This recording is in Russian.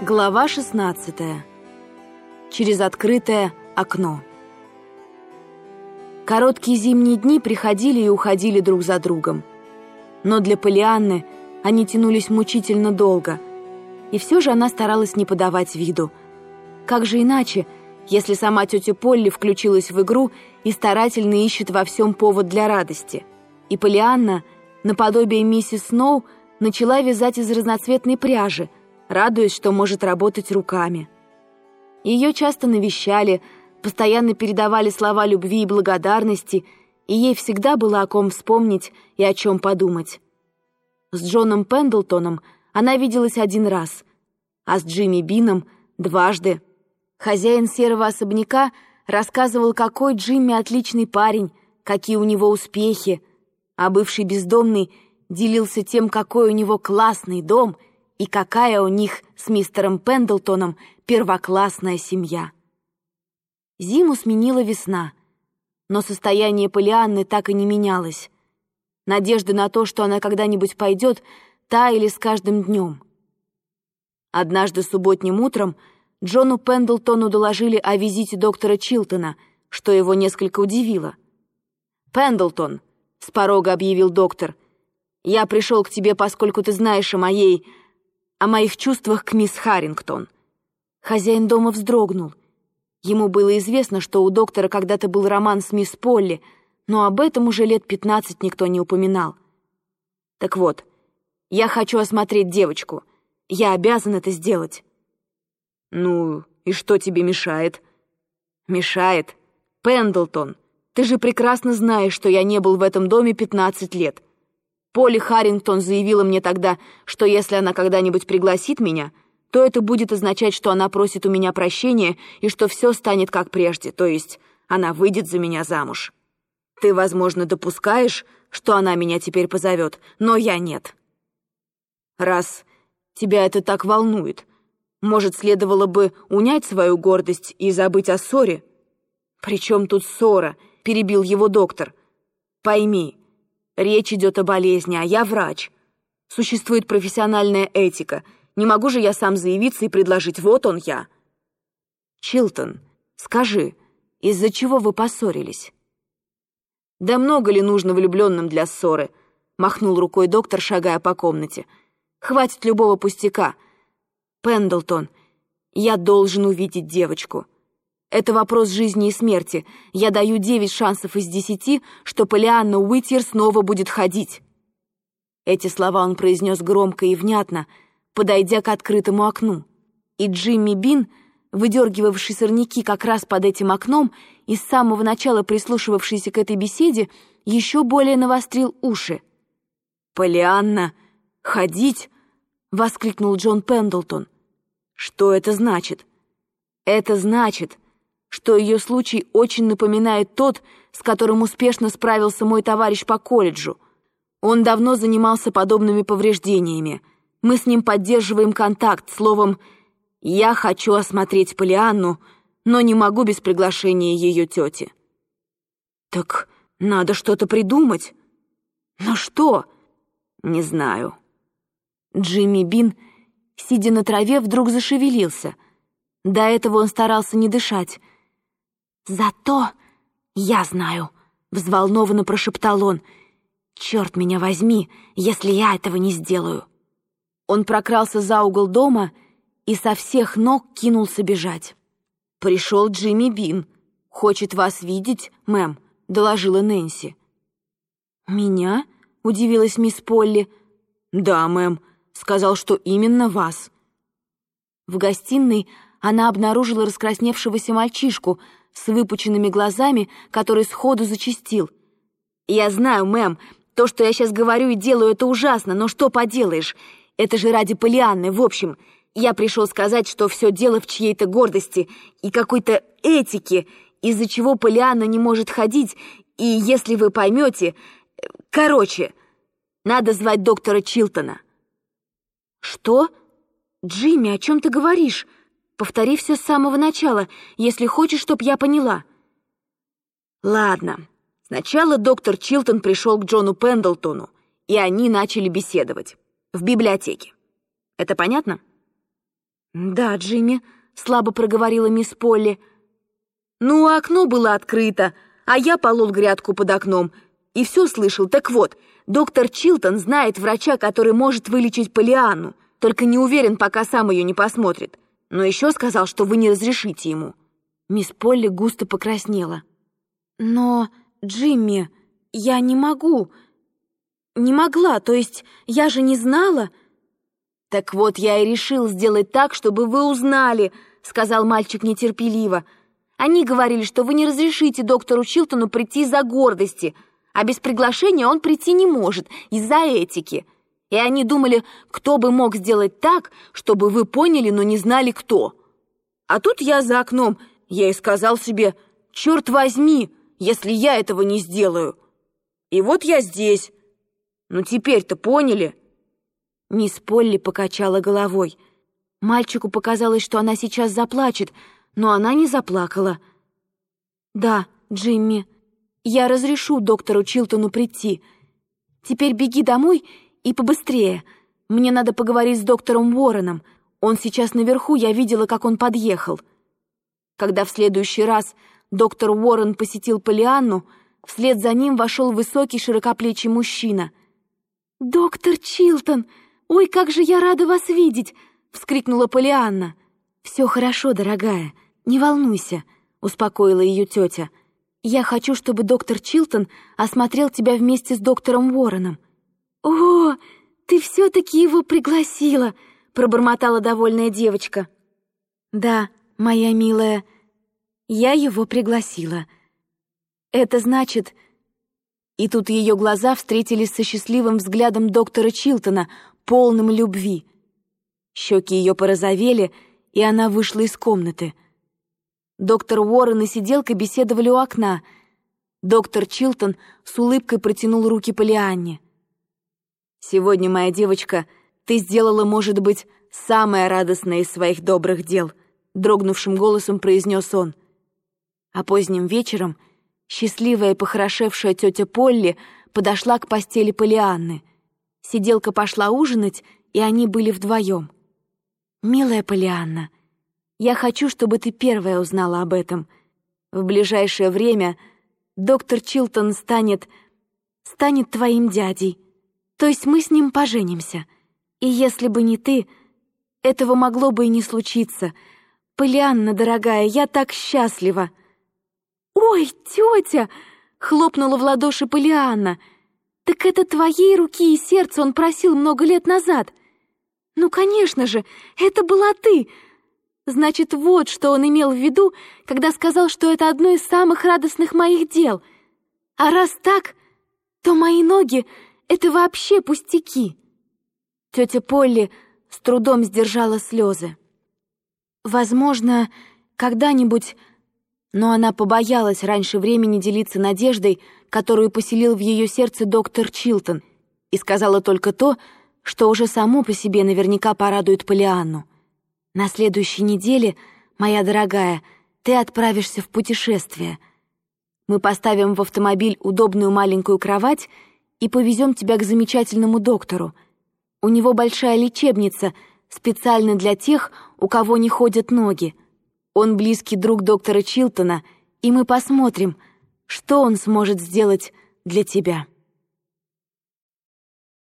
Глава 16. Через открытое окно. Короткие зимние дни приходили и уходили друг за другом. Но для Полианны они тянулись мучительно долго. И все же она старалась не подавать виду. Как же иначе, если сама тетя Полли включилась в игру и старательно ищет во всем повод для радости? И Полианна, наподобие миссис Сноу, начала вязать из разноцветной пряжи – радуясь, что может работать руками. Ее часто навещали, постоянно передавали слова любви и благодарности, и ей всегда было о ком вспомнить и о чем подумать. С Джоном Пендлтоном она виделась один раз, а с Джимми Бином — дважды. Хозяин серого особняка рассказывал, какой Джимми отличный парень, какие у него успехи, а бывший бездомный делился тем, какой у него классный дом — и какая у них с мистером Пендлтоном первоклассная семья. Зиму сменила весна, но состояние Полианны так и не менялось. Надежды на то, что она когда-нибудь пойдет, таяли с каждым днем. Однажды субботним утром Джону Пендлтону доложили о визите доктора Чилтона, что его несколько удивило. «Пендлтон», — с порога объявил доктор, — «я пришел к тебе, поскольку ты знаешь о моей о моих чувствах к мисс Харрингтон. Хозяин дома вздрогнул. Ему было известно, что у доктора когда-то был роман с мисс Полли, но об этом уже лет пятнадцать никто не упоминал. Так вот, я хочу осмотреть девочку. Я обязан это сделать. Ну, и что тебе мешает? Мешает. Пендлтон, ты же прекрасно знаешь, что я не был в этом доме пятнадцать лет. Полли Харрингтон заявила мне тогда, что если она когда-нибудь пригласит меня, то это будет означать, что она просит у меня прощения и что все станет как прежде, то есть она выйдет за меня замуж. Ты, возможно, допускаешь, что она меня теперь позовет, но я нет. Раз тебя это так волнует, может, следовало бы унять свою гордость и забыть о ссоре? «Причем тут ссора?» — перебил его доктор. «Пойми, Речь идет о болезни, а я врач. Существует профессиональная этика. Не могу же я сам заявиться и предложить «вот он я». Чилтон, скажи, из-за чего вы поссорились? Да много ли нужно влюбленным для ссоры? Махнул рукой доктор, шагая по комнате. Хватит любого пустяка. Пендлтон, я должен увидеть девочку. Это вопрос жизни и смерти. Я даю девять шансов из десяти, что Полианна Уитьер снова будет ходить». Эти слова он произнес громко и внятно, подойдя к открытому окну. И Джимми Бин, выдергивавший сорняки как раз под этим окном и с самого начала прислушивавшийся к этой беседе, еще более навострил уши. «Полианна, ходить?» — воскликнул Джон Пендлтон. «Что это значит?» «Это значит...» что ее случай очень напоминает тот, с которым успешно справился мой товарищ по колледжу. Он давно занимался подобными повреждениями. Мы с ним поддерживаем контакт, словом, я хочу осмотреть Полианну, но не могу без приглашения ее тети. Так надо что-то придумать. Но что? Не знаю. Джимми Бин, сидя на траве, вдруг зашевелился. До этого он старался не дышать, «Зато я знаю», — взволнованно прошептал он. «Черт меня возьми, если я этого не сделаю». Он прокрался за угол дома и со всех ног кинулся бежать. «Пришел Джимми Бин. Хочет вас видеть, мэм», — доложила Нэнси. «Меня?» — удивилась мисс Полли. «Да, мэм. Сказал, что именно вас». В гостиной она обнаружила раскрасневшегося мальчишку — с выпученными глазами, который сходу зачистил. «Я знаю, мэм, то, что я сейчас говорю и делаю, это ужасно, но что поделаешь? Это же ради Полианны, в общем. Я пришел сказать, что все дело в чьей-то гордости и какой-то этике, из-за чего Полианна не может ходить, и если вы поймете... Короче, надо звать доктора Чилтона». «Что? Джимми, о чем ты говоришь?» Повтори все с самого начала, если хочешь, чтоб я поняла». «Ладно. Сначала доктор Чилтон пришел к Джону Пендлтону, и они начали беседовать. В библиотеке. Это понятно?» «Да, Джимми», — слабо проговорила мисс Полли. «Ну, окно было открыто, а я полол грядку под окном и все слышал. Так вот, доктор Чилтон знает врача, который может вылечить Полианну, только не уверен, пока сам ее не посмотрит. Но еще сказал, что вы не разрешите ему». Мисс Полли густо покраснела. «Но, Джимми, я не могу. Не могла, то есть я же не знала». «Так вот, я и решил сделать так, чтобы вы узнали», — сказал мальчик нетерпеливо. «Они говорили, что вы не разрешите доктору Чилтону прийти за гордости, а без приглашения он прийти не может, из-за этики. И они думали, кто бы мог сделать так, чтобы вы поняли, но не знали, кто. А тут я за окном, я и сказал себе, черт возьми, если я этого не сделаю. И вот я здесь. Ну теперь-то поняли?» Мисс Полли покачала головой. Мальчику показалось, что она сейчас заплачет, но она не заплакала. «Да, Джимми, я разрешу доктору Чилтону прийти. Теперь беги домой и побыстрее. Мне надо поговорить с доктором Уорреном. Он сейчас наверху, я видела, как он подъехал». Когда в следующий раз доктор Уоррен посетил Полианну, вслед за ним вошел высокий широкоплечий мужчина. «Доктор Чилтон!» «Ой, как же я рада вас видеть!» — вскрикнула Полианна. «Все хорошо, дорогая, не волнуйся», — успокоила ее тетя. «Я хочу, чтобы доктор Чилтон осмотрел тебя вместе с доктором Уорреном». «О, ты все-таки его пригласила!» — пробормотала довольная девочка. «Да, моя милая, я его пригласила. Это значит...» И тут ее глаза встретились со счастливым взглядом доктора Чилтона, полным любви. Щеки ее порозовели, и она вышла из комнаты. Доктор Уоррен и сиделка беседовали у окна. Доктор Чилтон с улыбкой протянул руки Полианне. «Сегодня, моя девочка, ты сделала, может быть, самое радостное из своих добрых дел», дрогнувшим голосом произнес он. А поздним вечером счастливая и похорошевшая тетя Полли подошла к постели Полианны — Сиделка пошла ужинать, и они были вдвоем. «Милая Полианна, я хочу, чтобы ты первая узнала об этом. В ближайшее время доктор Чилтон станет... станет твоим дядей. То есть мы с ним поженимся. И если бы не ты, этого могло бы и не случиться. Полианна, дорогая, я так счастлива!» «Ой, тетя!» — хлопнула в ладоши Полианна — «Так это твоей руки и сердца он просил много лет назад!» «Ну, конечно же, это была ты!» Значит, вот что он имел в виду, когда сказал, что это одно из самых радостных моих дел. А раз так, то мои ноги — это вообще пустяки. Тетя Полли с трудом сдержала слезы. Возможно, когда-нибудь но она побоялась раньше времени делиться надеждой, которую поселил в ее сердце доктор Чилтон, и сказала только то, что уже само по себе наверняка порадует Полианну. «На следующей неделе, моя дорогая, ты отправишься в путешествие. Мы поставим в автомобиль удобную маленькую кровать и повезем тебя к замечательному доктору. У него большая лечебница, специально для тех, у кого не ходят ноги. Он близкий друг доктора Чилтона, и мы посмотрим, что он сможет сделать для тебя».